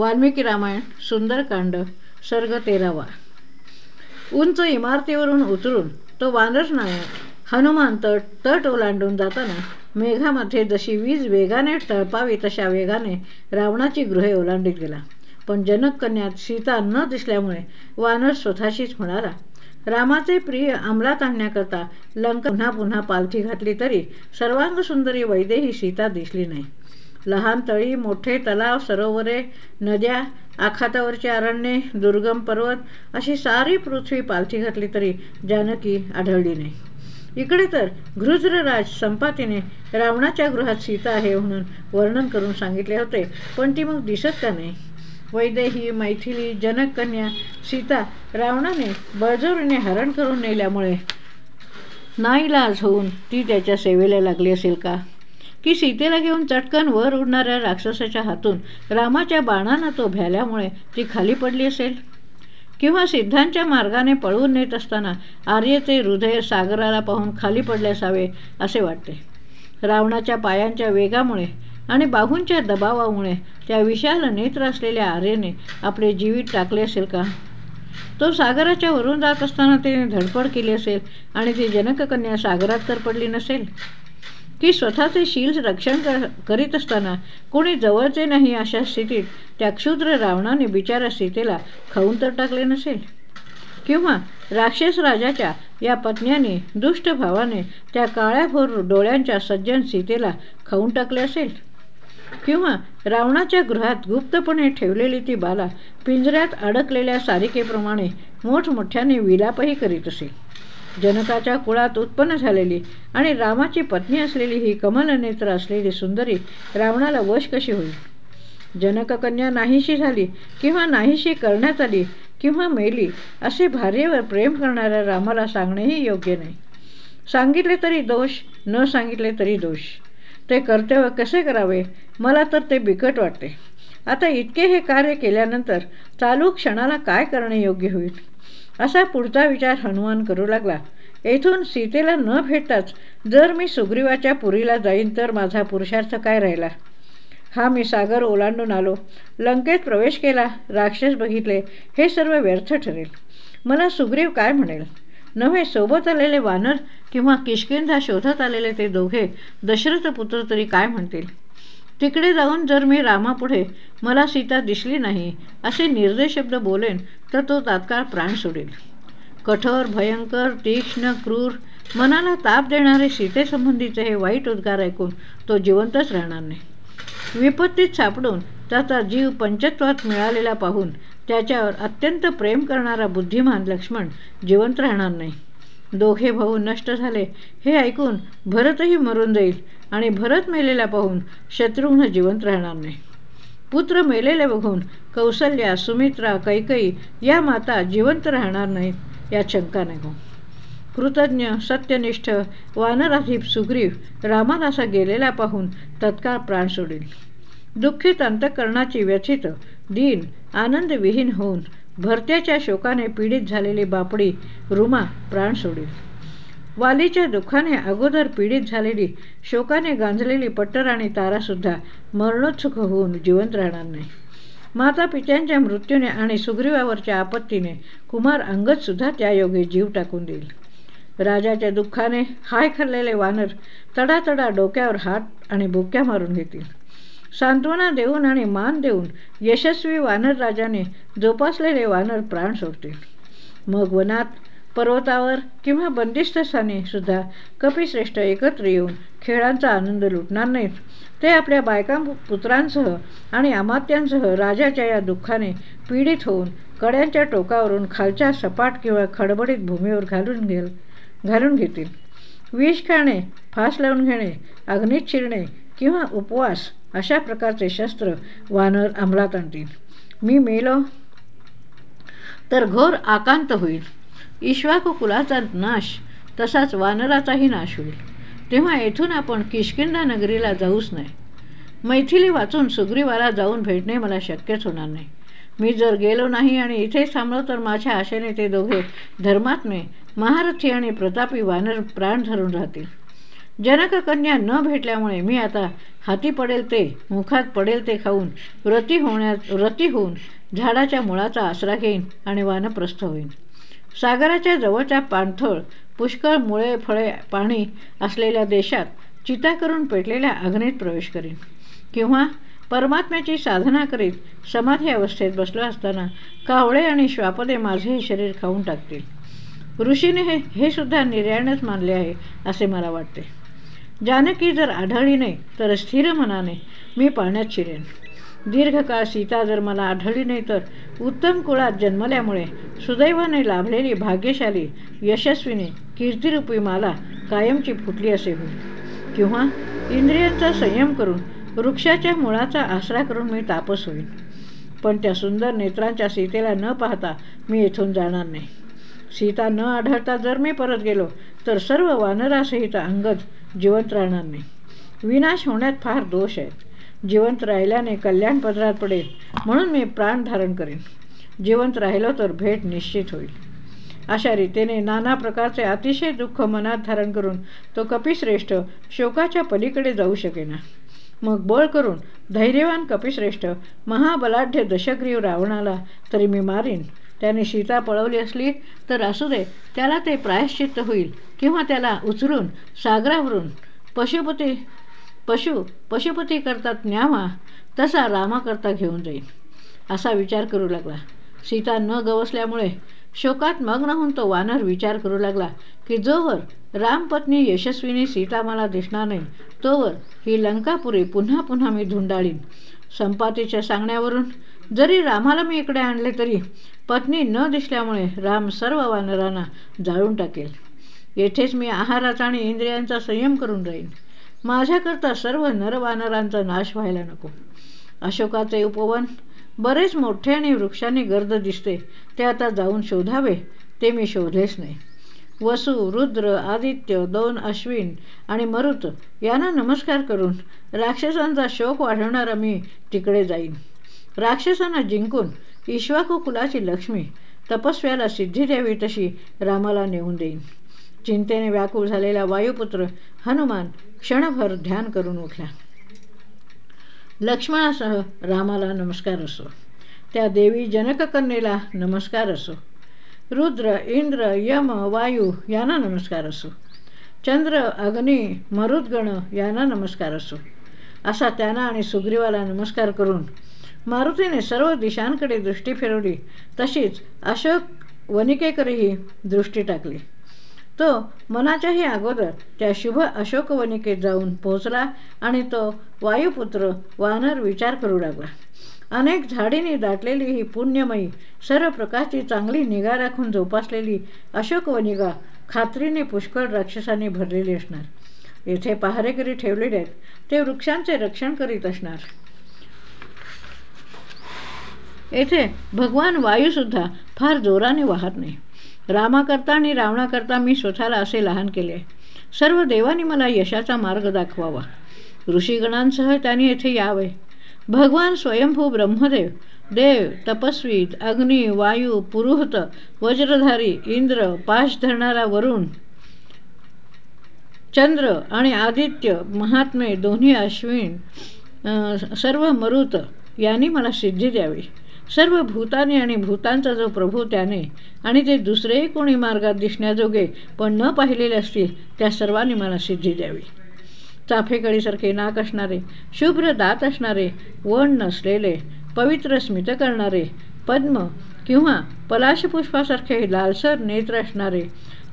वाल्मिकी रामायण सुंदरकांड सर्ग तेरावा. उंच इमारतीवरून उतरून तो वानर नायक हनुमान तट तट ओलांडून जाताना मेघामध्ये जशी वीज वेगाने टळपावी तशा वेगाने रावणाची गृहे ओलांडीत गेला. पण जनककन्यात सीता न दिसल्यामुळे वानर स्वतःशीच म्हणाला रामाचे प्रिय अंमलात आणण्याकरता लंका पुन्हा पुन्हा पालथी घातली तरी सर्वांग सुंदरी वैदेही सीता दिसली नाही. लहान तळी मोठे तलाव सरोवरे नद्या आखातावरचे अरण्ये दुर्गम पर्वत अशी सारी पृथ्वी पालथी घातली तरी जानकी आढळली नाही. इकडे तर घृज्रराज संपातीने रावणाच्या गृहात सीता आहे म्हणून वर्णन करून सांगितले होते पण ती मग दिसत का नाही? वैदेही मैथिली जनककन्या सीता रावणाने बळजोरीने हरण करून नेल्यामुळे नाईलाज होऊन ती त्याच्या सेवेला लागली असेल का? की सीतेला घेऊन चटकन वर उडणाऱ्या राक्षसाच्या हातून रामाच्या बाणांना तो भ्याल्यामुळे ती खाली पडली असेल. किंवा सिद्धांच्या मार्गाने पळवून नेत असताना आर्यचे हृदय सागराला पाहून खाली पडले असावे असे वाटते. रावणाच्या पायांच्या वेगामुळे आणि बाहूंच्या दबावामुळे त्या विशाल नेत्र असलेल्या आर्यने आपले जीवित टाकले असेल का? तो सागराच्या वरून जात असताना तिने धडपड केली असेल आणि ती जनककन्या सागरात तर पडली नसेल. की स्वतःचे शील रक्षण कर करीत असताना कोणी जवळचे नाही अशा स्थितीत त्या क्षुद्र रावणाने बिचारा सीतेला खाऊन तर टाकले नसेल? किंवा राक्षस राजाच्या या पत्न्याने दुष्ट भावाने त्या काळ्याभोर डोळ्यांच्या सज्जन सीतेला खाऊन टाकले असेल? किंवा रावणाच्या गृहात गुप्तपणे ठेवलेली ती बाला पिंजऱ्यात अडकलेल्या सारिकेप्रमाणे मोठमोठ्याने विलापही करीत असेल? जनकाच्या कुळात उत्पन्न झालेली आणि रामाची पत्नी असलेली ही कमलनेत्र असलेली सुंदरी रावणाला वश कशी होईल? जनककन्या नाहीशी झाली किंवा नाहीशी करण्यात आली किंवा मेली असे भार्येवर प्रेम करणाऱ्या रामाला सांगणेही योग्य नाही. सांगितले तरी दोष न सांगितले तरी दोष. ते कर्तव्य कसे करावे? मला तर ते बिकट वाटते. आता इतके हे कार्य केल्यानंतर चालू क्षणाला काय करणे योग्य होईल? असा पुढचा विचार हनुमान करू लागला. येथून सीतेला न भेटताच जर मी सुग्रीवाच्या पुरीला जाईन तर माझा पुरुषार्थ काय राहिला? हा मी सागर ओलांडून आलो. लंकेत प्रवेश केला. राक्षस बघितले. हे सर्व व्यर्थ ठरेल. मला सुग्रीव काय म्हणेल? नव्हे सोबत आलेले वानर किंवा किशकिंधा शोधत आलेले ते दोघे दशरथ पुत्र तरी काय म्हणतील? तिकडे जाऊन जर मी रामापुढे मला सीता दिसली नाही असे निर्दय शब्द बोलेन तर तो तात्काळ प्राण सोडेल. कठोर भयंकर तीक्ष्ण क्रूर मनाला ताप देणारे सीतेसंबंधीचे हे वाईट उद्गार ऐकून तो जिवंतच राहणार नाही. विपत्तीत सापडून त्याचा जीव पंचत्वात मिळालेला पाहून त्याच्यावर अत्यंत प्रेम करणारा बुद्धिमान लक्ष्मण जिवंत राहणार नाही. दोघे भाऊ नष्ट झाले. हे ऐकून भरतही मरून जाईल आणि भरत मेलेला पाहून शत्रुघ्न जिवंत राहणार नाही. पुत्र मेलेले बघून कौसल्या सुमित्रा कैकई या माता जिवंत राहणार नाहीत या शंका नाही कृतज्ञ सत्यनिष्ठ वानराधीप सुग्रीव रामादासा गेलेला पाहून तत्काळ प्राण सोडेल. दुःखित अंतकरणाची व्यथित दीन आनंदविहीन होऊन भरत्याच्या शोकाने पीडित झालेली बापडी रुमा प्राण सोडील. वालीच्या दुःखाने अगोदर पीडित झालेली शोकाने गांजलेली पट्टर आणि तारासुद्धा मरणोत्सुक होऊन जिवंत राहणार नाही. माता पित्यांच्या मृत्यूने आणि सुग्रीवावरच्या आपत्तीने कुमार अंगदसुद्धा त्या योगे जीव टाकून देईल. राजाच्या दुःखाने हाय खाल्लेले वानर तडातडा डोक्यावर हात आणि बोक्या मारून घेतील. सांत्वना देऊन आणि मान देऊन यशस्वी वानर राजाने जोपासलेले वानर प्राण सोडतील. मग वनात पर्वतावर किंवा बंदिस्तस्थानी सुद्धा कपिश्रेष्ठ एकत्र येऊन खेळांचा आनंद लुटणार नाहीत. ते आपल्या बायका पुत्रांसह आणि अमात्यांसह राजाच्या या दुःखाने पीडित होऊन कड्यांच्या टोकावरून खालच्या सपाट किंवा खडबडीत भूमीवर घालून घेल घालून घेतील. विष खाणे फास लावून घेणे अग्नीत शिरणे किंवा उपवास अशा प्रकारचे शस्त्र वानर अंमलात आणतील. मी मेलो. तर घोर आकांत होईल. ईश्वाकू कुलाचा नाश तसाच वानराचाही नाश होईल. तेव्हा येथून आपण किशकिंदा नगरीला जाऊच नाही. मैथिली वाचून सुग्रीवाला जाऊन भेटणे मला शक्यच होणार नाही. मी जर गेलो नाही आणि इथेच थांबलो तर माझ्या आशेने ते दोघे धर्मात्मे महारथी आणि प्रतापी वानर प्राण धरून राहतील. जनककन्या न भेटल्यामुळे मी आता हाती पडेल ते मुखात पडेल ते खाऊन व्रती होण्यात व्रती होऊन झाडाच्या मुळाचा आसरा घेईन आणि वानप्रस्थ होईन. सागराच्या जवळच्या पाणथळ पुष्कळ मुळे फळे पाणी असलेल्या देशात चिता करून पेटलेल्या अग्नीत प्रवेश करीन. किंवा परमात्म्याची साधना करीत समाधी अवस्थेत बसलो असताना कावळे आणि श्वापदे माझे हे शरीर खाऊन टाकतील. ऋषीने हे हे सुद्धा निर्याणच मानले आहे असे मला वाटते. जानकी जर आढळली नाही तर स्थिर मनाने मी पाण्यात शिरेन. दीर्घकाळ सीता जर मला आढळली नाही तर उत्तम कुळात जन्मल्यामुळे सुदैवाने लाभलेली भाग्यशाली यशस्वीने कीर्तिरूपी मला कायमची फुटली असे होईल. किंवा इंद्रियांचा संयम करून वृक्षाच्या मुळाचा आसरा करून मी तापस होईल पण त्या सुंदर नेत्रांच्या सीतेला न पाहता मी येथून जाणार नाही. सीता न आढळता जर मी परत गेलो तर सर्व वानरासहित अंगद जिवंत राहणार नाही. विनाश होण्यात फार दोष आहेत जिवंत राहिल्याने कल्याण पदरात पडेल म्हणून मी प्राण धारण करेन. जिवंत राहिलो तर भेट निश्चित होईल. अशा रीतीने नाना प्रकारचे अतिशय दुःख मनात धारण करून तो कपिश्रेष्ठ शोकाच्या पलीकडे जाऊ शकेना. मग बळ करून धैर्यवान कपिश्रेष्ठ महाबलाढ्य दशग्रीव रावणाला तरी मी मारीन. त्याने सीता पळवली असली तर असू दे त्याला ते प्रायश्चित्त होईल किंवा त्याला उचलून सागरावरून पशुपती पशु पशुपती करतात न्यावा तसा रामाकरता घेऊन जाईल असा विचार करू लागला. सीता न गवसल्यामुळे शोकात मग्न होऊन तो वानर विचार करू लागला की जोवर रामपत्नी यशस्वीनी सीता मला दिसणार नाही तोवर ही लंकापुरी पुन्हा पुन्हा मी धुंडाळीन. संपातीच्या सांगण्यावरून जरी रामाला मी इकडे आणले तरी पत्नी न दिसल्यामुळे राम सर्व वानरांना जाळून टाकेल. येथेच मी आहाराचा आणि इंद्रियांचा संयम करून राहीन. माझ्याकरता सर्व नरवानरांचा नाश व्हायला नको. अशोकाचे उपवन बरेच मोठे आणि वृक्षांनी गर्द दिसते. ते आता जाऊन शोधावे ते मी शोधलेच नाही. वसु रुद्र आदित्य दोन अश्विन आणि मरुत यांना नमस्कार करून राक्षसांचा शोक वाढवणारा मी तिकडे जाईन. राक्षसांना जिंकून ईश्वाकुकुलाची लक्ष्मी तपस्व्याला सिद्धी द्यावी तशी रामाला नेऊन देईन. चिंतेने व्याकुळ झालेला वायुपुत्र हनुमान क्षणभर ध्यान करून उठला. लक्ष्मणासह रामाला नमस्कार असो. त्या देवी जनककन्येला नमस्कार असो. रुद्र इंद्र यम वायू यांना नमस्कार असो. चंद्र अग्नी मरुद्गण यांना नमस्कार असो. असा त्यांना आणि सुग्रीवाला नमस्कार करून मारुतीने सर्व दिशांकडे दृष्टी फिरवली. तशीच अशोक वनिकेकरही दृष्टी टाकली. तो मनाच्याही अगोदर त्या शुभ अशोकवनिकेत जाऊन पोहोचला आणि तो वायुपुत्र वानर विचार करू लागला. अनेक झाडीने दाटलेली ही पुण्यमयी सर्व प्रकारची चांगली निगा राखून जोपासलेली अशोकवनिका खात्रीने पुष्कळ राक्षसांनी भरलेली असणार. येथे पहारेकरी ठेवलेले आहेत ते वृक्षांचे रक्षण करीत असणार. येथे भगवान वायूसुद्धा फार जोराने वाहत नाही. रामाकरता आणि रावणाकरता मी स्वतःला असे लहान केले. सर्व देवानी मला यशाचा मार्ग दाखवावा. ऋषीगणांसह त्यांनी येथे यावे. भगवान स्वयंभू ब्रह्मदेव देव तपस्वी अग्नी वायू पुरुहत वज्रधारी इंद्र पाश धरणारा वरुण चंद्र आणि आदित्य महात्मे दोन्ही अश्विन सर्व मरुत यांनी मला सिद्धी द्यावी. सर्व भूताने आणि भूतांचा जो प्रभू त्याने आणि ते दुसरेही कोणी मार्गात दिसण्याजोगे पण न पाहिलेले असतील त्या सर्वांनी मला सिद्धी द्यावी. चाफेकळीसारखे नाक असणारे शुभ्र दात असणारे वण नसलेले पवित्र स्मित करणारे पद्म किंवा पलाशपुष्पासारखे लालसर नेत्र असणारे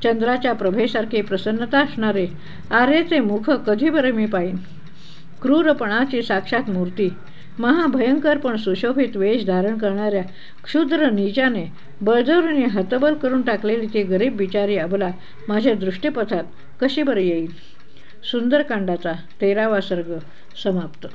चंद्राच्या प्रभेसारखे प्रसन्नता असणारे आर्याचे मुख कधी बरे मी पाहीन क्रूरपणाची साक्षात मूर्ती महाभयंकर पण सुशोभित वेश धारण करणाऱ्या क्षुद्र नीचाने बळजोरीने हतबल करून टाकलेली ती गरीब बिचारी अबला माझ्या दृष्टीपथात कशी बरं येईल? सुंदरकांडाचा तेरावा सर्ग समाप्त.